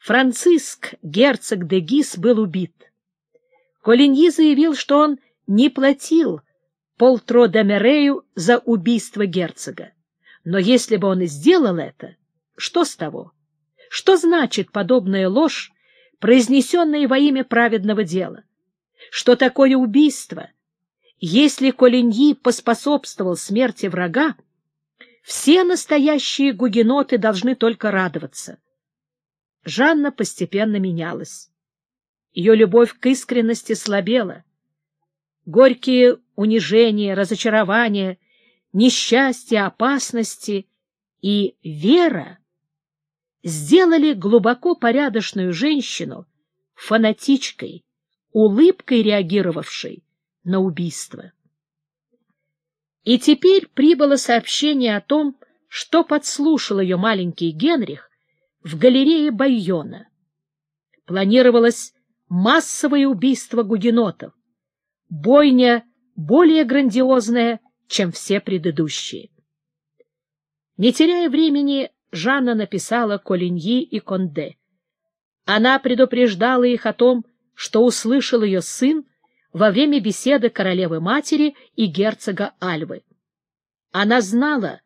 Франциск, герцог де Гис, был убит. Колиньи заявил, что он не платил полтро Демерею за убийство герцога. Но если бы он и сделал это, что с того? Что значит подобная ложь, произнесенная во имя праведного дела? Что такое убийство? Если Колиньи поспособствовал смерти врага, все настоящие гугеноты должны только радоваться. Жанна постепенно менялась. Ее любовь к искренности слабела. Горькие унижения, разочарования, несчастья, опасности и вера сделали глубоко порядочную женщину фанатичкой, улыбкой реагировавшей на убийство. И теперь прибыло сообщение о том, что подслушал ее маленький Генрих в галерее Байона. Планировалось массовое убийство гугенотов, бойня более грандиозная, чем все предыдущие. Не теряя времени, Жанна написала Колиньи и Конде. Она предупреждала их о том, что услышал ее сын во время беседы королевы-матери и герцога Альвы. Она знала,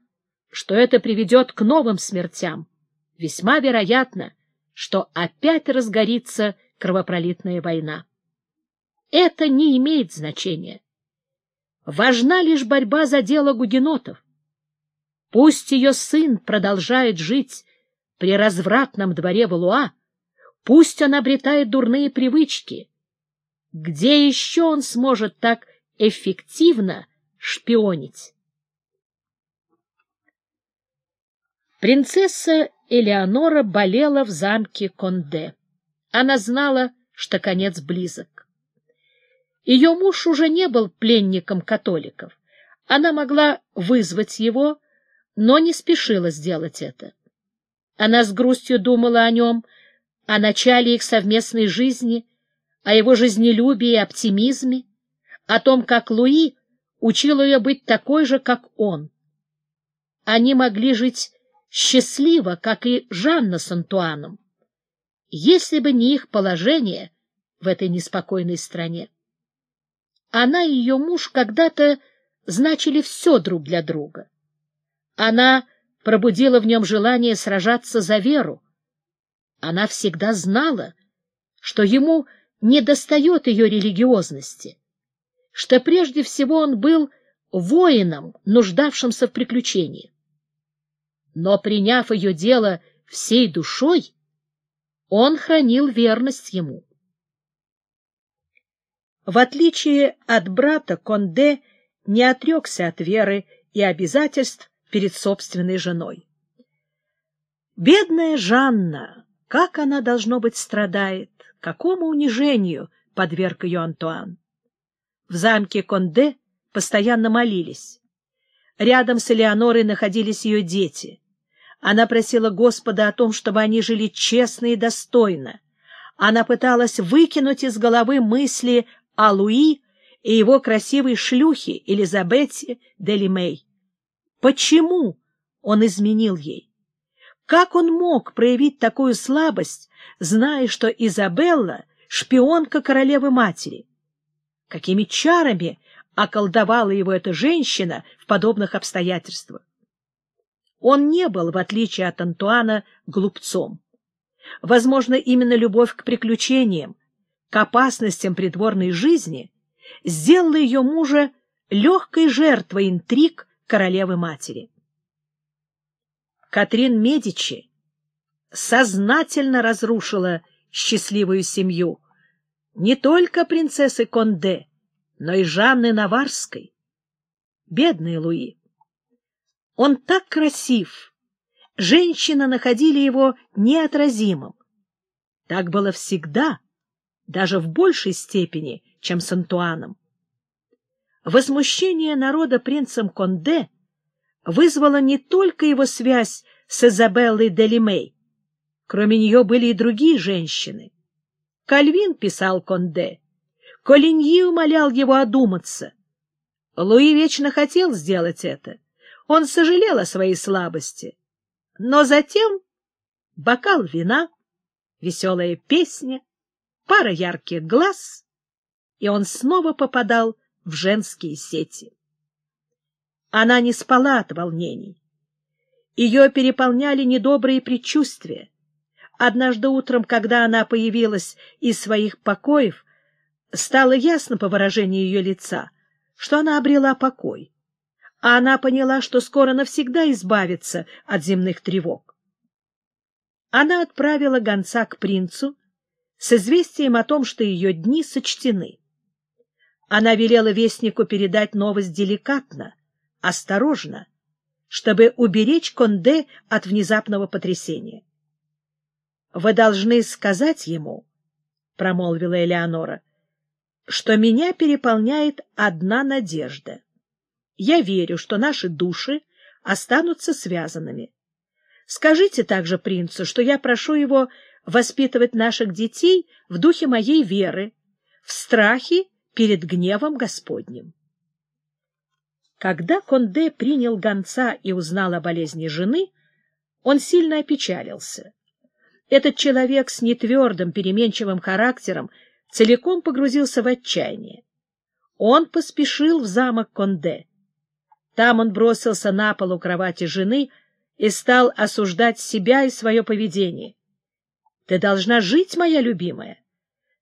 что это приведет к новым смертям. Весьма вероятно, что опять разгорится кровопролитная война. Это не имеет значения. Важна лишь борьба за дело гугенотов. Пусть ее сын продолжает жить при развратном дворе Валуа, пусть он обретает дурные привычки. Где еще он сможет так эффективно шпионить? Принцесса Элеонора болела в замке Конде. Она знала, что конец близок. Ее муж уже не был пленником католиков. Она могла вызвать его, но не спешила сделать это. Она с грустью думала о нем, о начале их совместной жизни, о его жизнелюбии и оптимизме, о том, как Луи учил ее быть такой же, как он. Они могли жить счастливо, как и Жанна с Антуаном, если бы не их положение в этой неспокойной стране. Она и ее муж когда-то значили все друг для друга. Она пробудила в нем желание сражаться за веру. Она всегда знала, что ему недостает ее религиозности, что прежде всего он был воином, нуждавшимся в приключении. Но, приняв ее дело всей душой, он хранил верность ему. В отличие от брата, Конде не отрекся от веры и обязательств перед собственной женой. Бедная Жанна, как она, должно быть, страдает, какому унижению подверг ее Антуан. В замке Конде постоянно молились. Рядом с Элеонорой находились ее дети. Она просила Господа о том, чтобы они жили честно и достойно. Она пыталась выкинуть из головы мысли о Луи и его красивой шлюхе Элизабете Делимей. Почему он изменил ей? Как он мог проявить такую слабость, зная, что Изабелла — шпионка королевы-матери? Какими чарами околдовала его эта женщина в подобных обстоятельствах? Он не был, в отличие от Антуана, глупцом. Возможно, именно любовь к приключениям, к опасностям придворной жизни сделала ее мужа легкой жертвой интриг королевы-матери. Катрин Медичи сознательно разрушила счастливую семью не только принцессы Конде, но и Жанны Наварской. Бедный Луи! Он так красив! Женщины находили его неотразимым. Так было всегда, даже в большей степени, чем с Антуаном. Возмущение народа принцем Конде вызвало не только его связь с Изабеллой Делимей. Кроме нее были и другие женщины. Кальвин писал Конде. Колиньи умолял его одуматься. Луи вечно хотел сделать это. Он сожалел о своей слабости. Но затем бокал вина, веселая песня, пара ярких глаз, и он снова попадал в женские сети. Она не спала от волнений. Ее переполняли недобрые предчувствия. Однажды утром, когда она появилась из своих покоев, стало ясно по выражению ее лица, что она обрела покой, а она поняла, что скоро навсегда избавится от земных тревог. Она отправила гонца к принцу с известием о том, что ее дни сочтены. Она велела вестнику передать новость деликатно, осторожно, чтобы уберечь Конде от внезапного потрясения. — Вы должны сказать ему, — промолвила Элеонора, — что меня переполняет одна надежда. Я верю, что наши души останутся связанными. Скажите также принцу, что я прошу его воспитывать наших детей в духе моей веры, в страхе перед гневом Господним. Когда Конде принял гонца и узнал о болезни жены, он сильно опечалился. Этот человек с нетвердым, переменчивым характером целиком погрузился в отчаяние. Он поспешил в замок Конде. Там он бросился на пол у кровати жены и стал осуждать себя и свое поведение. «Ты должна жить, моя любимая.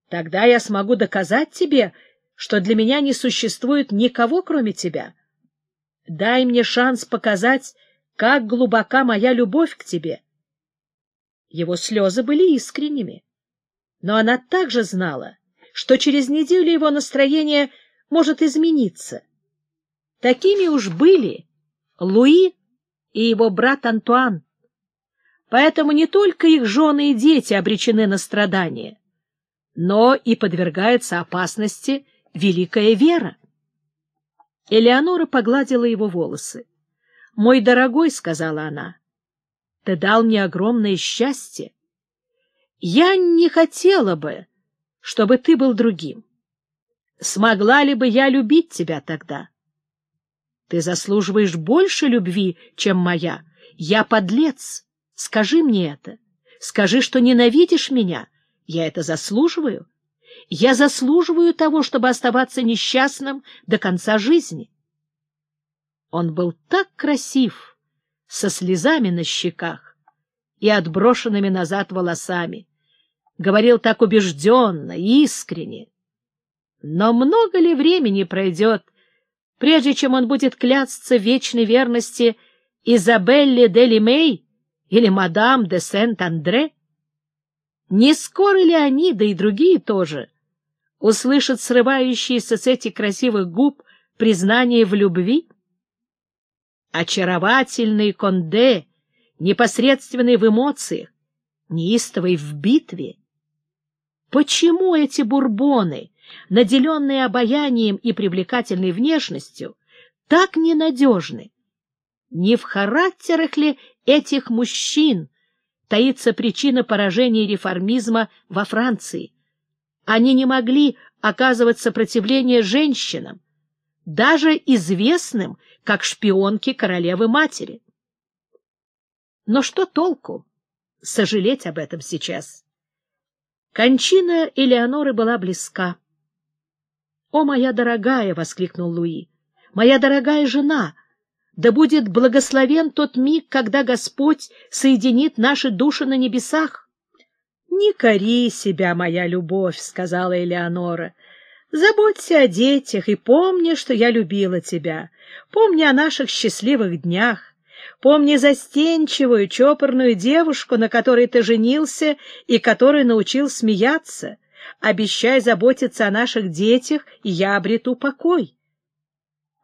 Тогда я смогу доказать тебе, что для меня не существует никого, кроме тебя. Дай мне шанс показать, как глубока моя любовь к тебе». Его слезы были искренними. Но она также знала, что через неделю его настроение может измениться. Такими уж были Луи и его брат Антуан. Поэтому не только их жены и дети обречены на страдания, но и подвергается опасности великая вера. Элеонора погладила его волосы. — Мой дорогой, — сказала она, ты дал мне огромное счастье. Я не хотела бы, чтобы ты был другим. Смогла ли бы я любить тебя тогда? Ты заслуживаешь больше любви, чем моя. Я подлец. Скажи мне это. Скажи, что ненавидишь меня. Я это заслуживаю. Я заслуживаю того, чтобы оставаться несчастным до конца жизни. Он был так красив, со слезами на щеках и отброшенными назад волосами. Говорил так убежденно, искренне. Но много ли времени пройдет, прежде чем он будет клясться вечной верности Изабелле де Лимей или мадам де Сент-Андре? Не скоро ли они, да и другие тоже, услышат срывающиеся с этих красивых губ признание в любви? очаровательный Конде, непосредственный в эмоциях, неистовый в битве. Почему эти бурбоны, наделенные обаянием и привлекательной внешностью, так ненадежны? Не в характерах ли этих мужчин таится причина поражения реформизма во Франции? Они не могли оказывать сопротивление женщинам, даже известным как шпионки королевы-матери. Но что толку сожалеть об этом сейчас? Кончина Элеоноры была близка. «О, моя дорогая!» — воскликнул Луи. «Моя дорогая жена! Да будет благословен тот миг, когда Господь соединит наши души на небесах!» «Не кори себя, моя любовь!» — сказала Элеонора. Заботься о детях и помни, что я любила тебя. Помни о наших счастливых днях. Помни застенчивую, чопорную девушку, на которой ты женился и которой научил смеяться. Обещай заботиться о наших детях, и я обрету покой.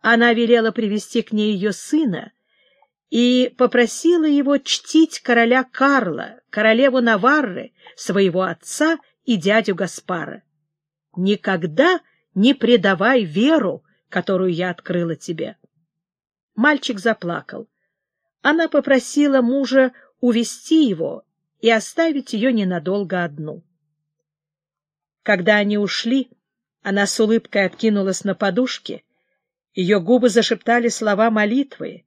Она велела привести к ней ее сына и попросила его чтить короля Карла, королеву Наварры, своего отца и дядю Гаспара никогда не предавай веру, которую я открыла тебе. Мальчик заплакал. Она попросила мужа увести его и оставить ее ненадолго одну. Когда они ушли, она с улыбкой откинулась на подушке, ее губы зашептали слова молитвы.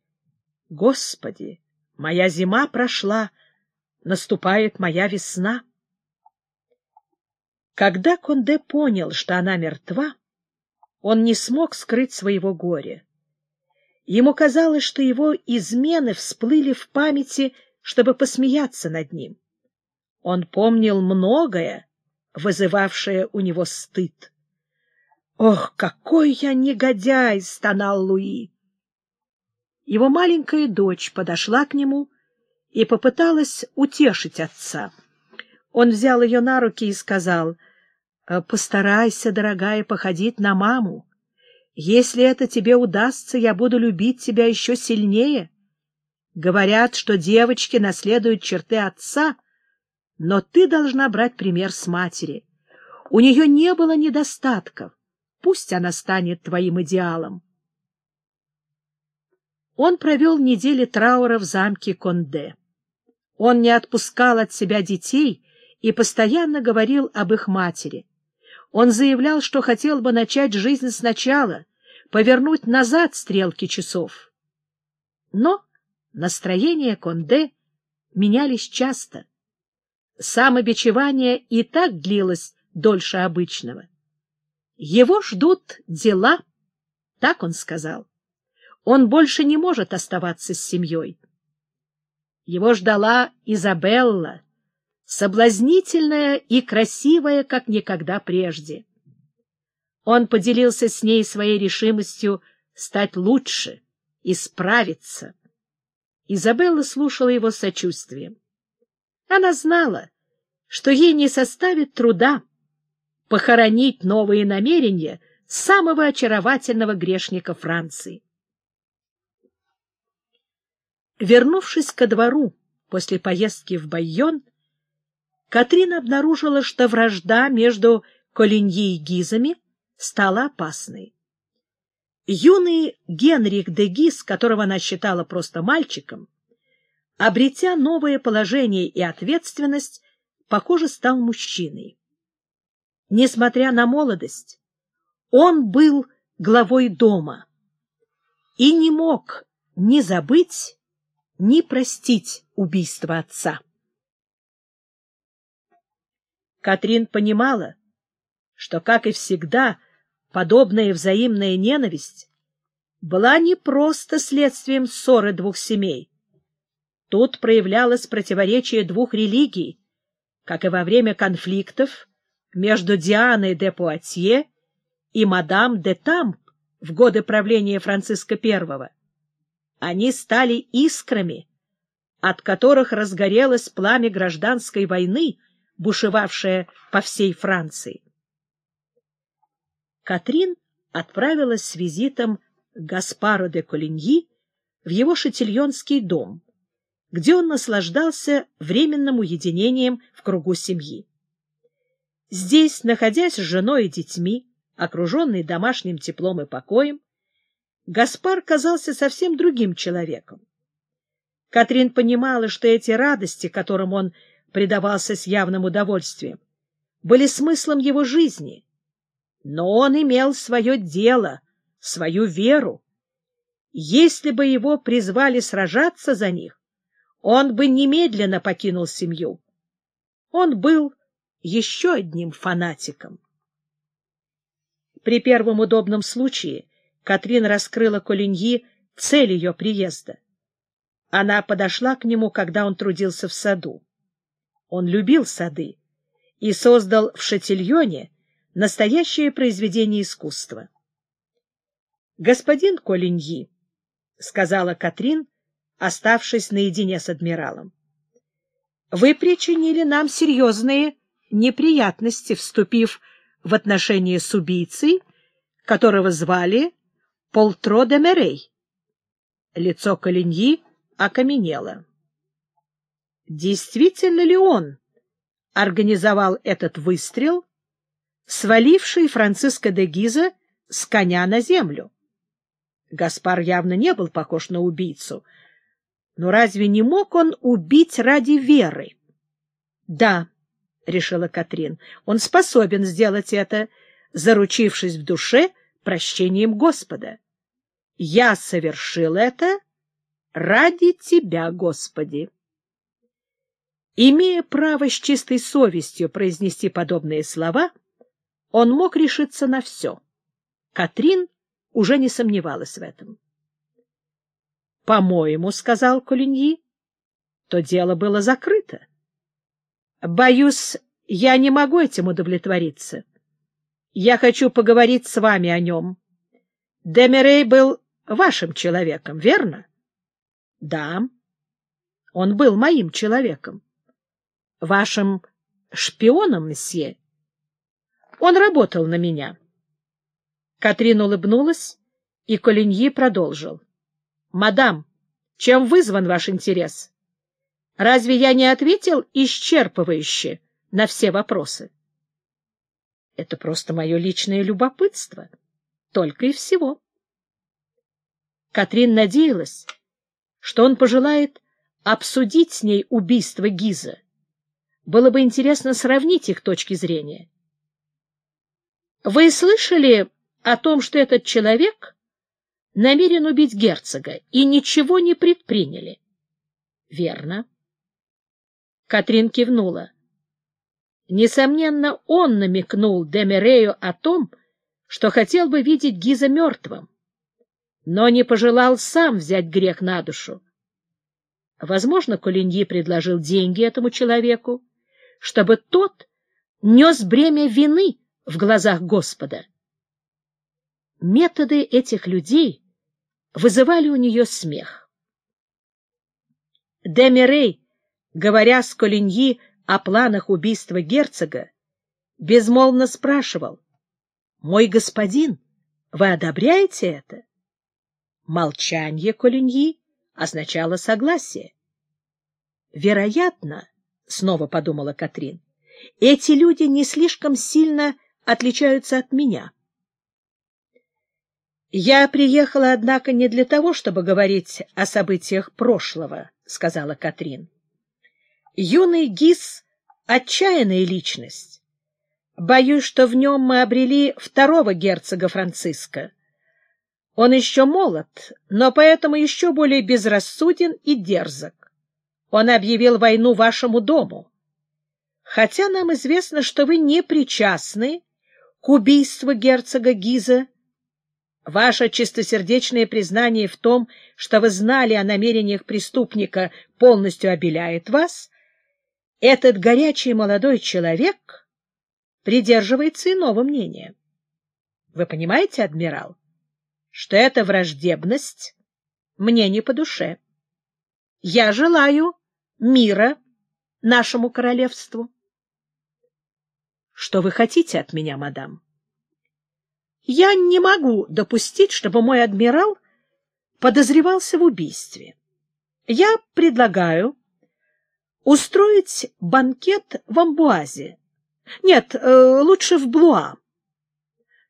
«Господи, моя зима прошла, наступает моя весна». Когда Конде понял, что она мертва, он не смог скрыть своего горя. Ему казалось, что его измены всплыли в памяти, чтобы посмеяться над ним. Он помнил многое, вызывавшее у него стыд. «Ох, какой я негодяй!» — стонал Луи. Его маленькая дочь подошла к нему и попыталась утешить отца. Он взял ее на руки и сказал, «Постарайся, дорогая, походить на маму. Если это тебе удастся, я буду любить тебя еще сильнее. Говорят, что девочки наследуют черты отца, но ты должна брать пример с матери. У нее не было недостатков. Пусть она станет твоим идеалом. Он провел недели траура в замке Конде. Он не отпускал от себя детей и постоянно говорил об их матери. Он заявлял, что хотел бы начать жизнь сначала, повернуть назад стрелки часов. Но настроения Конде менялись часто. Самобичевание и так длилось дольше обычного. Его ждут дела, так он сказал. Он больше не может оставаться с семьей. Его ждала Изабелла, соблазнительная и красивая, как никогда прежде. Он поделился с ней своей решимостью стать лучше, исправиться. Изабелла слушала его сочувствием. Она знала, что ей не составит труда похоронить новые намерения самого очаровательного грешника Франции. Вернувшись ко двору после поездки в Байон, Катрин обнаружила, что вражда между Колиньи и Гизами стала опасной. Юный Генрих де Гиз, которого она считала просто мальчиком, обретя новое положение и ответственность, похоже, стал мужчиной. Несмотря на молодость, он был главой дома и не мог ни забыть, ни простить убийство отца. Катрин понимала, что, как и всегда, подобная взаимная ненависть была не просто следствием ссоры двух семей. Тут проявлялось противоречие двух религий, как и во время конфликтов между Дианой де Пуатье и мадам де Тамп в годы правления Франциска I. Они стали искрами, от которых разгорелось пламя гражданской войны, бушевавшее по всей Франции. Катрин отправилась с визитом к Гаспару де Колиньи в его шатильонский дом, где он наслаждался временным уединением в кругу семьи. Здесь, находясь с женой и детьми, окруженный домашним теплом и покоем, Гаспар казался совсем другим человеком. Катрин понимала, что эти радости, которым он предавался с явным удовольствием, были смыслом его жизни. Но он имел свое дело, свою веру. Если бы его призвали сражаться за них, он бы немедленно покинул семью. Он был еще одним фанатиком. При первом удобном случае Катрин раскрыла Колиньи цель ее приезда. Она подошла к нему, когда он трудился в саду. Он любил сады и создал в Шатильоне настоящее произведение искусства. «Господин Колиньи», — сказала Катрин, оставшись наедине с адмиралом, — «вы причинили нам серьезные неприятности, вступив в отношения с убийцей, которого звали Полтро де Мерей. Лицо Калиньи окаменело. Действительно ли он организовал этот выстрел, сваливший Франциско де Гиза с коня на землю? Гаспар явно не был похож на убийцу, но разве не мог он убить ради веры? Да, — решила Катрин, — он способен сделать это, заручившись в душе прощением Господа. Я совершил это ради Тебя, Господи. Имея право с чистой совестью произнести подобные слова, он мог решиться на все. Катрин уже не сомневалась в этом. — По-моему, — сказал Колиньи, — то дело было закрыто. — Боюсь, я не могу этим удовлетвориться. Я хочу поговорить с вами о нем. Демерей был вашим человеком, верно? — Да. Он был моим человеком. — Вашим шпионом, месье? Он работал на меня. Катрин улыбнулась, и Колиньи продолжил. — Мадам, чем вызван ваш интерес? Разве я не ответил исчерпывающе на все вопросы? — Это просто мое личное любопытство. Только и всего. Катрин надеялась, что он пожелает обсудить с ней убийство Гиза. Было бы интересно сравнить их точки зрения. Вы слышали о том, что этот человек намерен убить герцога, и ничего не предприняли? Верно. Катрин кивнула. Несомненно, он намекнул Демерею о том, что хотел бы видеть Гиза мертвым, но не пожелал сам взять грех на душу. Возможно, Колиньи предложил деньги этому человеку, чтобы тот нес бремя вины в глазах Господа. Методы этих людей вызывали у нее смех. Демирей, говоря с Колиньи о планах убийства герцога, безмолвно спрашивал, «Мой господин, вы одобряете это?» Молчание Колиньи означало согласие. «Вероятно, — снова подумала Катрин, — эти люди не слишком сильно отличаются от меня. «Я приехала, однако, не для того, чтобы говорить о событиях прошлого», — сказала Катрин. «Юный Гис — отчаянная личность. Боюсь, что в нем мы обрели второго герцога Франциска. Он еще молод, но поэтому еще более безрассуден и дерзок. Он объявил войну вашему дому. Хотя нам известно, что вы не причастны к убийству герцога Гиза. Ваше чистосердечное признание в том, что вы знали о намерениях преступника, полностью обеляет вас. Этот горячий молодой человек придерживается иного мнения. Вы понимаете, адмирал, что эта враждебность мне не по душе. Я желаю мира нашему королевству. Что вы хотите от меня, мадам? Я не могу допустить, чтобы мой адмирал подозревался в убийстве. Я предлагаю устроить банкет в Амбуазе. Нет, э, лучше в Блуа.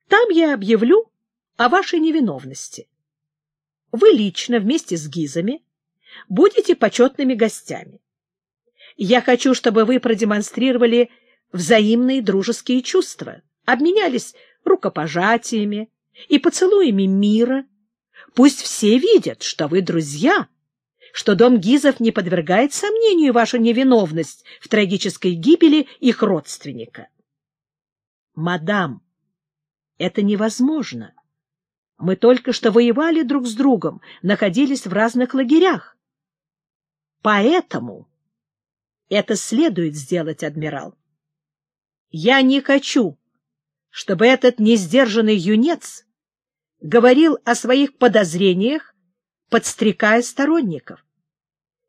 Там я объявлю о вашей невиновности. Вы лично вместе с гизами будете почетными гостями. Я хочу, чтобы вы продемонстрировали взаимные дружеские чувства, обменялись рукопожатиями и поцелуями мира. Пусть все видят, что вы друзья, что дом Гизов не подвергает сомнению вашу невиновность в трагической гибели их родственника. Мадам, это невозможно. Мы только что воевали друг с другом, находились в разных лагерях. Поэтому это следует сделать, адмирал. Я не хочу, чтобы этот несдержанный юнец говорил о своих подозрениях, подстрекая сторонников.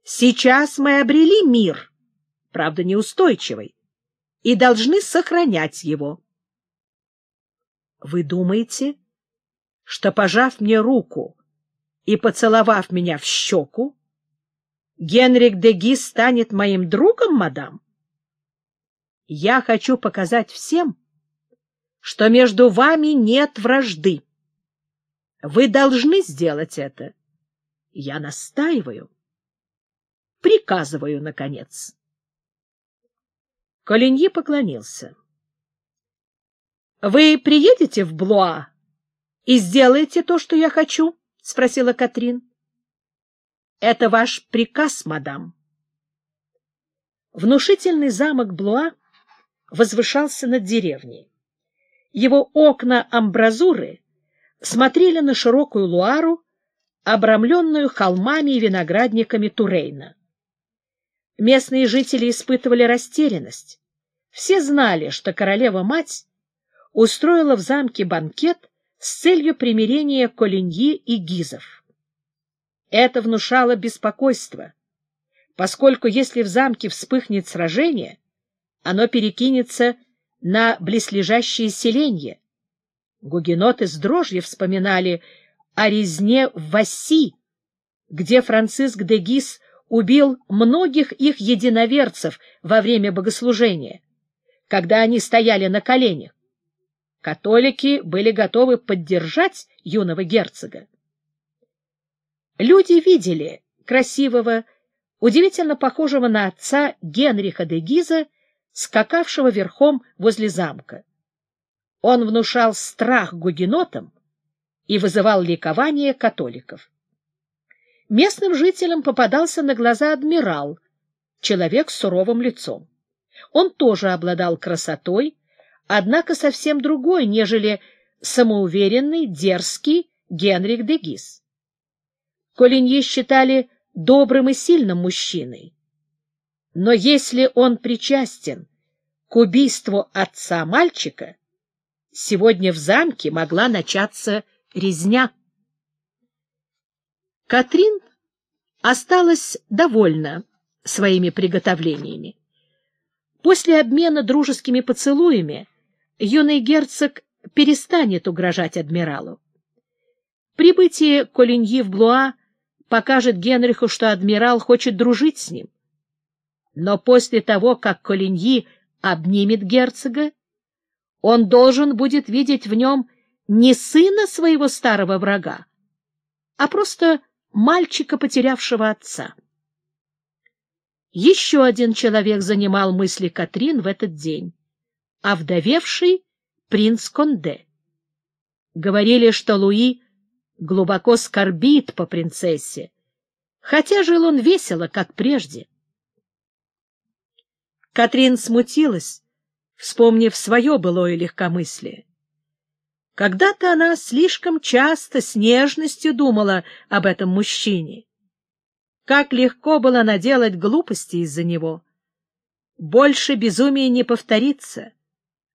Сейчас мы обрели мир, правда неустойчивый, и должны сохранять его. Вы думаете, что, пожав мне руку и поцеловав меня в щеку, Генрик де Ги станет моим другом, мадам? Я хочу показать всем, что между вами нет вражды. Вы должны сделать это. Я настаиваю. Приказываю, наконец. Колиньи поклонился. — Вы приедете в Блуа и сделаете то, что я хочу? — спросила Катрин. — Это ваш приказ, мадам. Внушительный замок Блуа возвышался над деревней. Его окна-амбразуры смотрели на широкую Луару, обрамленную холмами и виноградниками Турейна. Местные жители испытывали растерянность. Все знали, что королева-мать устроила в замке банкет с целью примирения Колиньи и Гизов. Это внушало беспокойство, поскольку если в замке вспыхнет сражение, оно перекинется на близлежащие селенья. Гугеноты с дрожью вспоминали о резне в Васси, где Франциск де Гис убил многих их единоверцев во время богослужения, когда они стояли на коленях. Католики были готовы поддержать юного герцога. Люди видели красивого, удивительно похожего на отца Генриха де Гиза, скакавшего верхом возле замка. Он внушал страх гугенотам и вызывал ликование католиков. Местным жителям попадался на глаза адмирал, человек с суровым лицом. Он тоже обладал красотой, однако совсем другой, нежели самоуверенный, дерзкий Генрих де Гис. Колиньи считали добрым и сильным мужчиной. Но если он причастен к убийству отца мальчика, сегодня в замке могла начаться резня. Катрин осталась довольна своими приготовлениями. После обмена дружескими поцелуями юный герцог перестанет угрожать адмиралу. Прибытие Колиньи в Блуа покажет Генриху, что адмирал хочет дружить с ним. Но после того, как Колиньи обнимет герцога, он должен будет видеть в нем не сына своего старого врага, а просто мальчика, потерявшего отца. Еще один человек занимал мысли Катрин в этот день — овдовевший принц Конде. Говорили, что Луи глубоко скорбит по принцессе, хотя жил он весело, как прежде. Катрин смутилась, вспомнив свое былое легкомыслие. Когда-то она слишком часто с нежностью думала об этом мужчине. Как легко было наделать глупости из-за него. Больше безумия не повторится.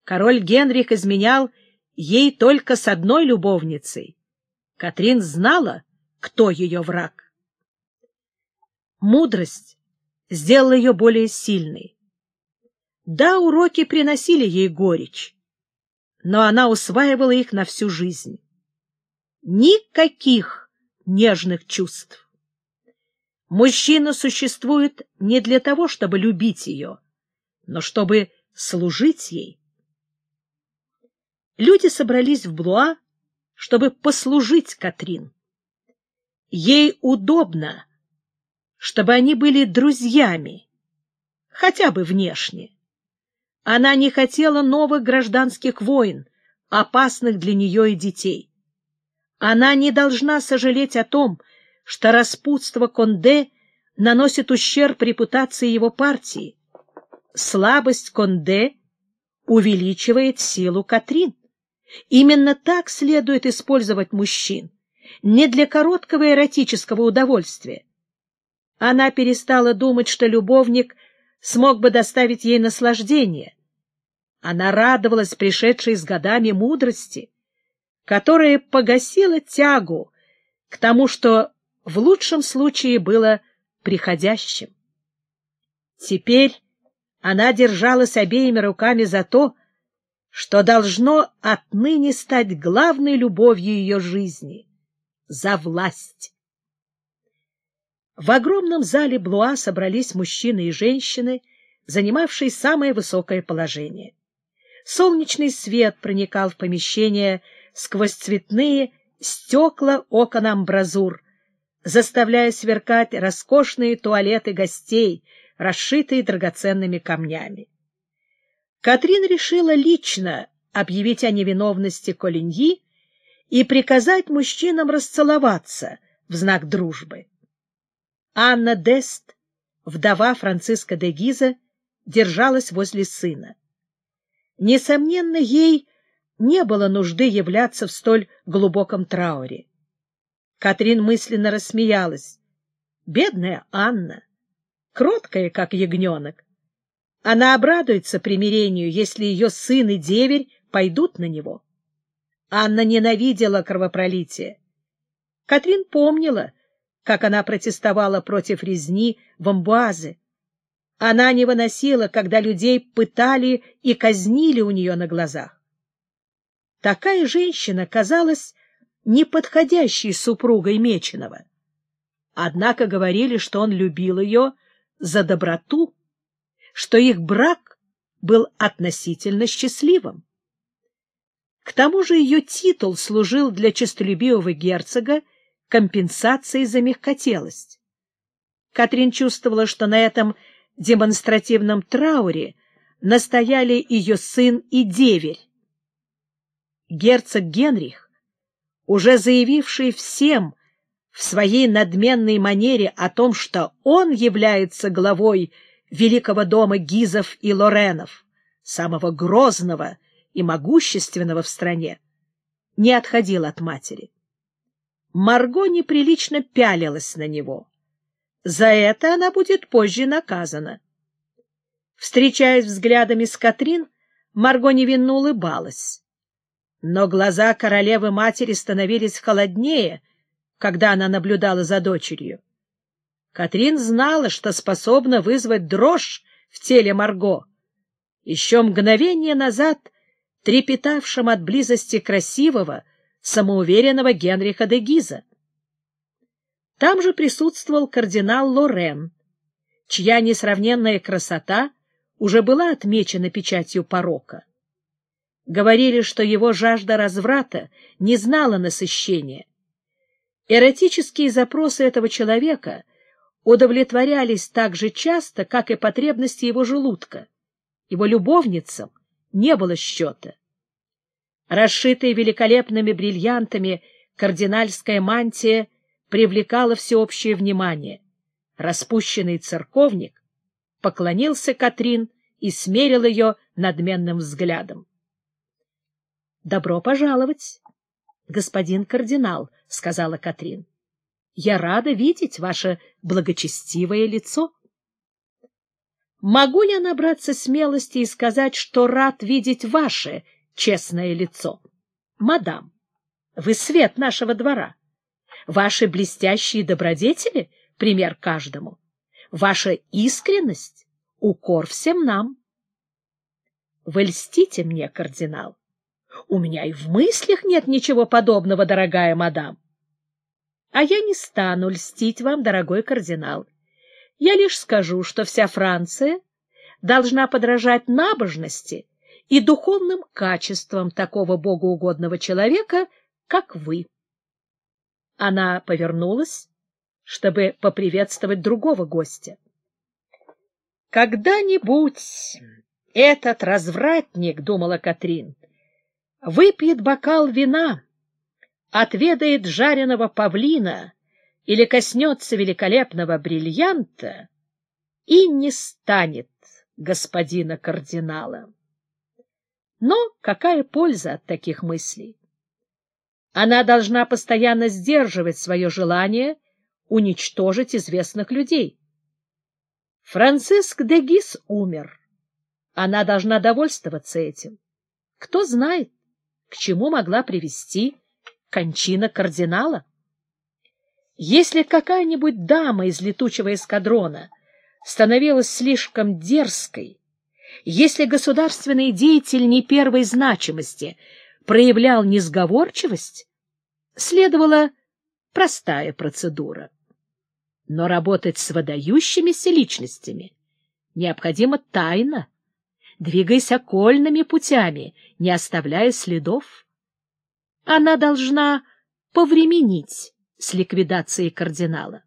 Король Генрих изменял ей только с одной любовницей. Катрин знала, кто ее враг. Мудрость сделала ее более сильной. Да, уроки приносили ей горечь, но она усваивала их на всю жизнь. Никаких нежных чувств. Мужчина существует не для того, чтобы любить ее, но чтобы служить ей. Люди собрались в Блуа, чтобы послужить Катрин. Ей удобно, чтобы они были друзьями, хотя бы внешне. Она не хотела новых гражданских войн, опасных для нее и детей. Она не должна сожалеть о том, что распутство Конде наносит ущерб репутации его партии. Слабость Конде увеличивает силу Катрин. Именно так следует использовать мужчин, не для короткого эротического удовольствия. Она перестала думать, что любовник смог бы доставить ей наслаждение. Она радовалась пришедшей с годами мудрости, которая погасила тягу к тому, что в лучшем случае было приходящим. Теперь она держалась обеими руками за то, что должно отныне стать главной любовью ее жизни — за власть. В огромном зале Блуа собрались мужчины и женщины, занимавшие самое высокое положение. Солнечный свет проникал в помещение сквозь цветные стекла окон амбразур, заставляя сверкать роскошные туалеты гостей, расшитые драгоценными камнями. Катрин решила лично объявить о невиновности Колиньи и приказать мужчинам расцеловаться в знак дружбы. Анна Дест, вдова Франциска де Гиза, держалась возле сына. Несомненно, ей не было нужды являться в столь глубоком трауре. Катрин мысленно рассмеялась. Бедная Анна, кроткая, как ягненок. Она обрадуется примирению, если ее сын и деверь пойдут на него. Анна ненавидела кровопролитие. Катрин помнила, как она протестовала против резни в Амбуазе. Она не выносила, когда людей пытали и казнили у нее на глазах. Такая женщина казалась неподходящей супругой Меченого. Однако говорили, что он любил ее за доброту, что их брак был относительно счастливым. К тому же ее титул служил для честолюбивого герцога компенсацией за мягкотелость. Катрин чувствовала, что на этом демонстративном трауре настояли ее сын и деверь. Герцог Генрих, уже заявивший всем в своей надменной манере о том, что он является главой великого дома Гизов и Лоренов, самого грозного и могущественного в стране, не отходил от матери. Марго неприлично пялилась на него. За это она будет позже наказана. Встречаясь взглядами с Катрин, Марго невинно улыбалась. Но глаза королевы-матери становились холоднее, когда она наблюдала за дочерью. Катрин знала, что способна вызвать дрожь в теле Марго. Еще мгновение назад, трепетавшим от близости красивого, самоуверенного Генриха де Гиза. Там же присутствовал кардинал Лорен, чья несравненная красота уже была отмечена печатью порока. Говорили, что его жажда разврата не знала насыщения. Эротические запросы этого человека удовлетворялись так же часто, как и потребности его желудка. Его любовницам не было счета. Расшитая великолепными бриллиантами кардинальская мантия привлекала всеобщее внимание. Распущенный церковник поклонился Катрин и смерил ее надменным взглядом. — Добро пожаловать, господин кардинал, — сказала Катрин. — Я рада видеть ваше благочестивое лицо. Могу я набраться смелости и сказать, что рад видеть ваше честное лицо. Мадам, вы свет нашего двора. Ваши блестящие добродетели — пример каждому. Ваша искренность — укор всем нам. Вы льстите мне, кардинал. У меня и в мыслях нет ничего подобного, дорогая мадам. А я не стану льстить вам, дорогой кардинал. Я лишь скажу, что вся Франция должна подражать набожности и духовным качествам такого богоугодного человека, как вы. Она повернулась, чтобы поприветствовать другого гостя. «Когда-нибудь этот развратник, — думала Катрин, — выпьет бокал вина, отведает жареного павлина или коснется великолепного бриллианта и не станет господина кардинала. Но какая польза от таких мыслей? Она должна постоянно сдерживать свое желание уничтожить известных людей. Франциск де Гис умер. Она должна довольствоваться этим. Кто знает, к чему могла привести кончина кардинала? Если какая-нибудь дама из летучего эскадрона становилась слишком дерзкой, если государственный деятель не первой значимости проявлял несговорчивость, следовала простая процедура. Но работать с выдающимися личностями необходимо тайно, двигаясь окольными путями, не оставляя следов. Она должна повременить с ликвидацией кардинала.